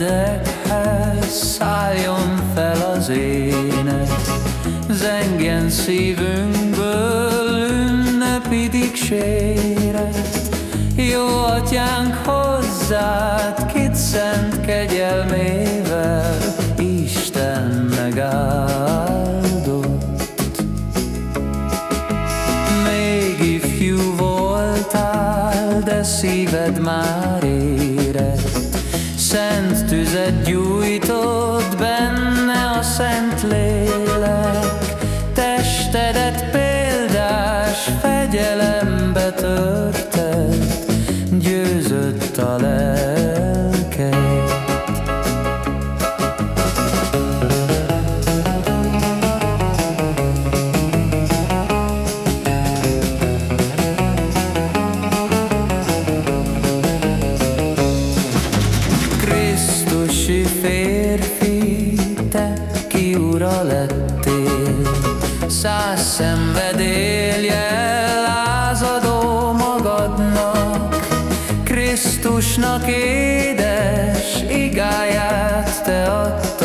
meredekhez szálljon fel az ének, zengjen szívünkből ünnepi dicséret. Jó atyánk hozzád, kit szent kegyelmével Isten megáldott. Még ifjú voltál, de szíved már érett, Szent tüzet gyújtott benne a szent lélek, Testedet példás fegyelembe törted, Győzött a lelked. Férfi, te ki ura lettél, száz szenvedéllyel lázadó magadnak, Krisztusnak édes igáját te adtad,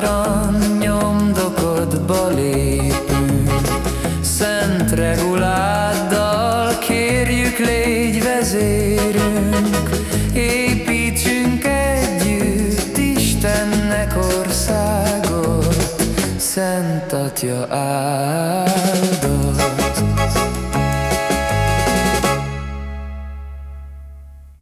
bátran nyomdokodba lépünk, Szent reguláddal kérjük, légy vezérünk, Építsünk együtt Istennek országot, Szent Atya áldja.